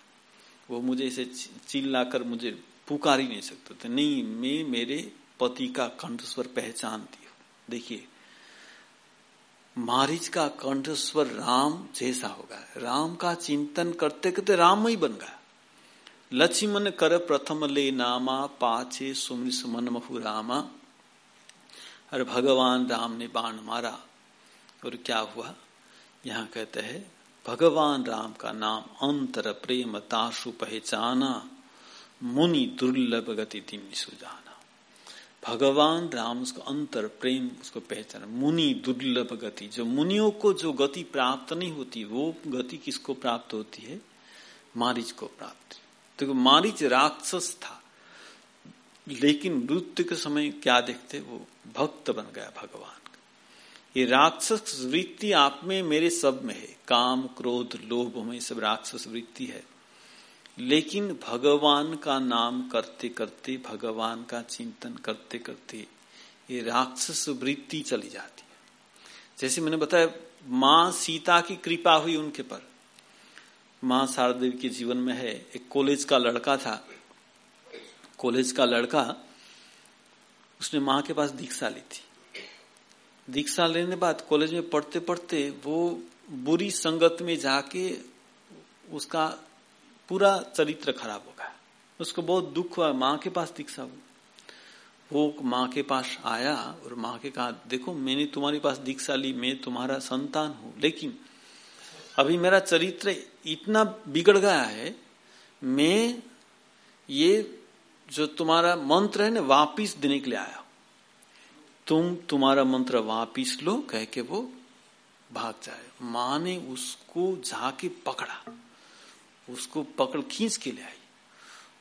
वो मुझे इसे चिल्लाकर मुझे पुकार ही नहीं सकते थे। नहीं, मैं, मेरे पति का कंठस्वर पहचानती हूँ। देखिए मारिच का कंठस्वर राम जैसा होगा। राम का चिंतन करते करते राम ही बन गया। लक्ष्मण कर प्रथम ले नामा पाचे सुमन सुमन महु रामा। और भगवान राम ने बाण मारा और क्या हुआ? यहाँ कहते हैं, भगवान राम का नाम अंतर प्रेम ताशु पहचाना। मुनि दुर्लभ गति तीन सुजाना। भगवान राम उसको अंतर प्रेम उसको पहचान, मुनि दुर्लभ गति। जो मुनियों को जो गति प्राप्त नहीं होती, वो गति किसको प्राप्त होती है? मारिच को प्राप्त। तो मारिच राक्षस था। लेकिन मृत्यु के समय क्या देखते? वो भक्त बन गया भगवान ये राक्षस वृत्ति आप में, मेरे सब में है। काम, क्रोध, लोभ में सब राक्षस वृत्ति है। लेकिन भगवान का नाम करते करते, भगवान का चिंतन करते करते ये राक्षस वृत्ति चली जाती है। जैसे मैंने बताया, माँ सीता की कृपा हुई उनके पर। माँ शारदेव के जीवन में है, एक कॉलेज का लड़का था। कॉलेज का लड़का, उसने माँ के पास दीक्षा ली थी। दीक्षा लेने बाद कॉलेज में पढ़ते पढ़ते वो बुरी संगत में जाके उसका पूरा चरित्र खराब हो गया उसको बहुत दुख हुआ, माँ के पास दीक्षा हुई। वो माँ के पास आया और माँ के कहा, देखो, मैंने तुम्हारे पास दीक्षा ली, मैं तुम्हारा संतान हूँ। लेकिन अभी मेरा चरित्र इतना बिगड़ गया है, मैं ये जो तुम्हारा मंत्र है ना, वापिस देने के लिए आया तुम तुम्हारा मंत्र वापिस लो, कह के वो भाग जाए। माँ ने उसको जाके पकड़ा। उसको पकड़ खींच के ले आई।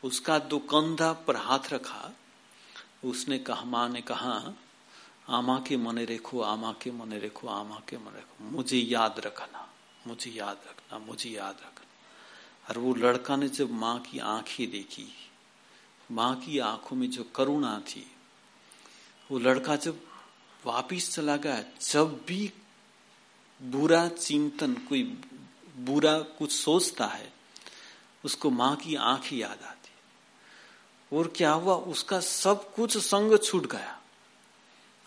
उसका दो कंधा पर हाथ रखा। उसने कहा, माँ ने कहा, आमा के मने रेखो, आमा के मने रेखो, आमा के मने रेखो। मुझे याद रखना, मुझे याद रखना, मुझे याद रखना। और वो लड़का ने जब माँ की आँखें देखी, माँ की आँखों में जो करुणा थी, वो लड़का जब वापिस चला गया, जब भी बुरा चिंतन, कोई बुरा कुछ सोचता है उसको माँ की आँख ही याद आती। और क्या हुआ? उसका सब कुछ संग छूट गया।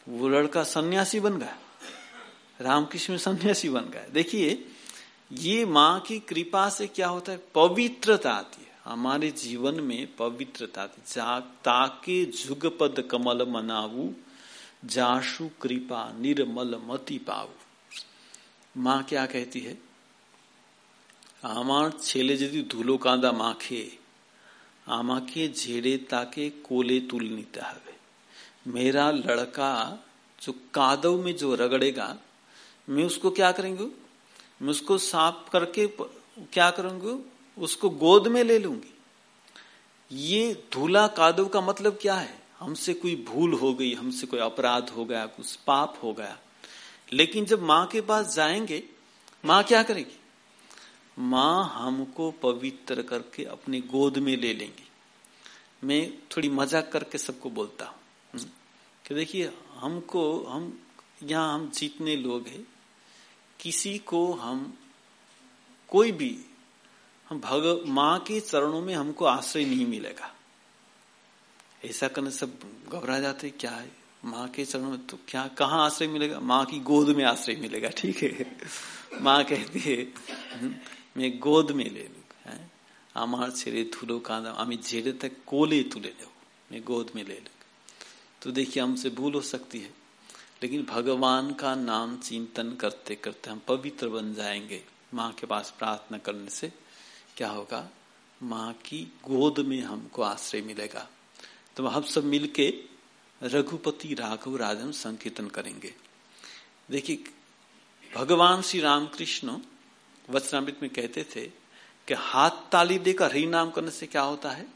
वो लड़का सन्यासी बन गया। रामकृष्ण सन्यासी बन गया। देखिए, ये माँ की कृपा से क्या होता है? पवित्रता आती है। हमारे जीवन में पवित्रता आती जा ताके जुगपद कमल मनाऊ जाशु कृपा निर्मल मति पाऊ माँ क्या कहती है? আমার ছেলে যদি ধুলো কাঁদা মাখে আমাকে ঝেড়ে ताके कोले तुल নিতে হবে मेरा लड़का जो कादव में जो रगड़ेगा मैं उसको क्या करेंगे मैं उसको साफ करके क्या करूंगी उसको गोद में ले लूंगी ये धूला कादव का मतलब क्या है हमसे कोई भूल हो गई हमसे कोई अपराध हो गया कुछ पाप हो गया लेकिन जब माँ के पास जाएंगे माँ क्या करेगी माँ हमको पवित्र करके अपनी गोद में ले लेंगी। मैं थोड़ी मज़ाक करके सबको बोलता हूँ। हम्म, कि देखिए हमको हम यहाँ हम जितने लोग हैं किसी को हम कोई भी हम भग माँ के चरणों में हमको आश्रय नहीं मिलेगा। ऐसा करने सब घबरा जाते क्या है? माँ के चरणों में तो क्या कहाँ आश्रय मिलेगा? माँ की गोद में आश्रय मिलेगा ठीक है? [LAUGHS] माँ कहती है हम्म, मैं गोद में ले लू আমার ছেড়ে ধুলো কাঁদা আমি झेड़े तक कोले तुले लो मैं गोद में ले लू तो देखिए हमसे भूल हो सकती है लेकिन भगवान का नाम चिंतन करते करते हम पवित्र बन जाएंगे माँ के पास प्रार्थना करने से क्या होगा माँ की गोद में हमको आश्रय मिलेगा तो हम सब मिलके रघुपति राघव राजन संकीर्तन करेंगे देखिए भगवान श्री रामकृष्ण वचनामृत में कहते थे कि हाथ ताली देकर हरि नाम करने से क्या होता है?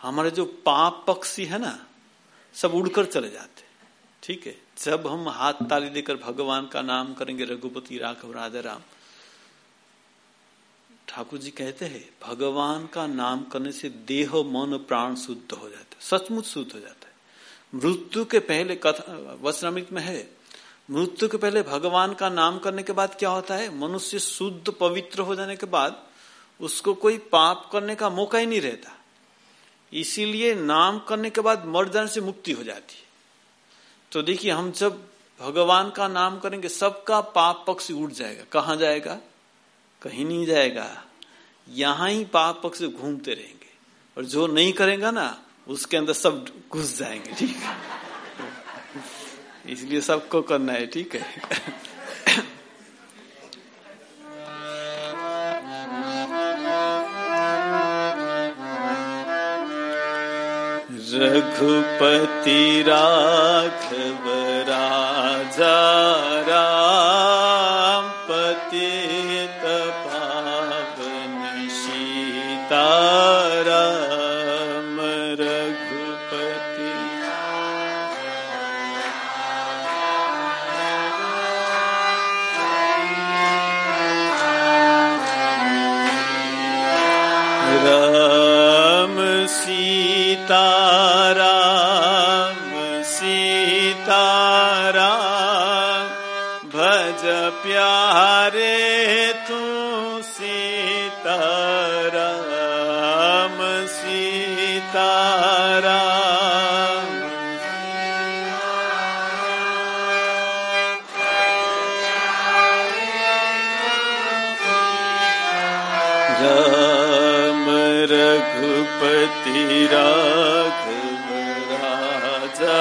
हमारे जो पाप पक्षी है ना, सब उड़कर चले जाते ठीक है? जब हम हाथ ताली देकर भगवान का नाम करेंगे, रघुपति राघव, राजा राम, ठाकुर जी कहते हैं, भगवान का नाम करने से देह, मन, प्राण शुद्ध हो जाते सचमुच शुद्ध हो जाता है। मृत्यु के पहले कथा, वचनामृत में है मृत्यु के पहले भगवान का नाम करने के बाद क्या होता है? मनुष्य शुद्ध, पवित्र हो जाने के बाद उसको कोई पाप करने का मौका ही नहीं रहता। इसीलिए नाम करने के बाद मर जाने से मुक्ति हो जाती है। तो देखिए, हम जब भगवान का नाम करेंगे, सबका पाप पक्ष उठ जाएगा। कहा जाएगा? कहीं नहीं जाएगा। यहाँ ही पाप पक्ष घूमते रहेंगे। और जो नहीं करेगा ना, उसके अंदर सब घुस जाएँगे, ठीक है? इसलिए सबको करना है ठीक है? रघुपति राघव राजा राम। तू सीताराम सीताराम राम रघुपति राघव राजा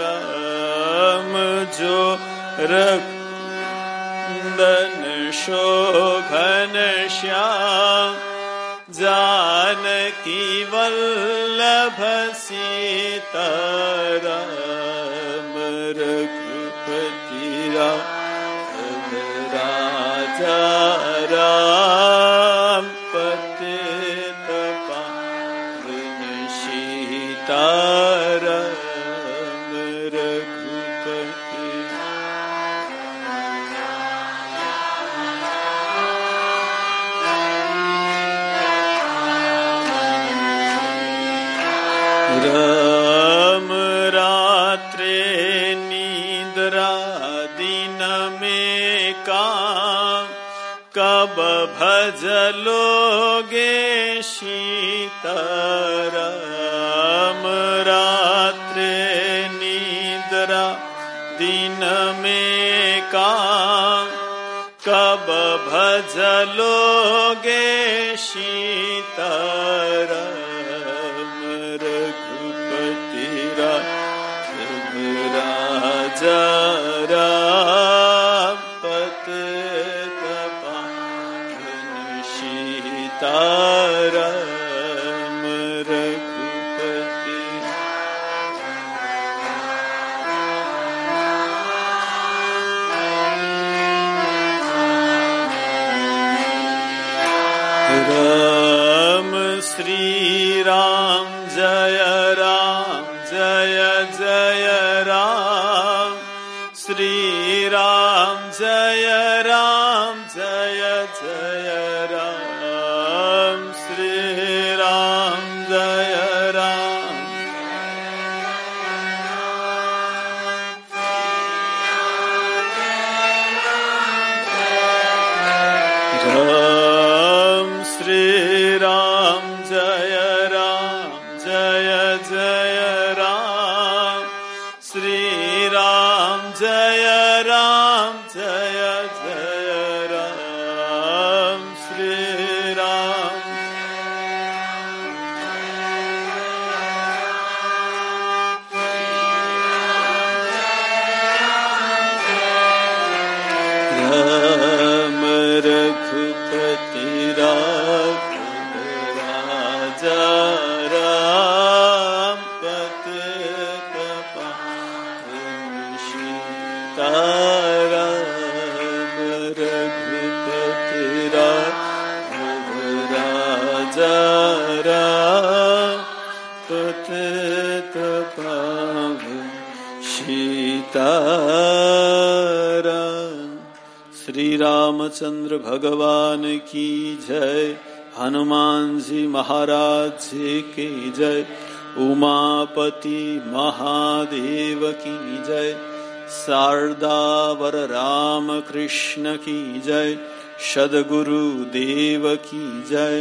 सीताराम जो रघुनंदन शोभन श्याम जानकी वल्लभ सीताराम रघुपति राम राजा तरम रात्रे निद्रा दिन में काम। कब भजलोगे सीतारम रघुपति राजा सदगुरु देव की जय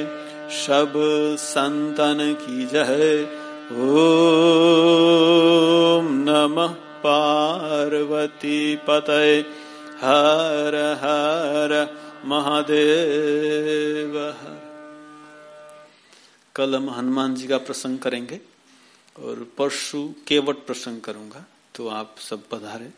सब संतन की जय। ओम नमः पार्वती पतये, हर हर महादेव। हर कल हम हनुमान जी का प्रसंग करेंगे और परसु केवट प्रसंग करूँगा तो आप सब पधारे।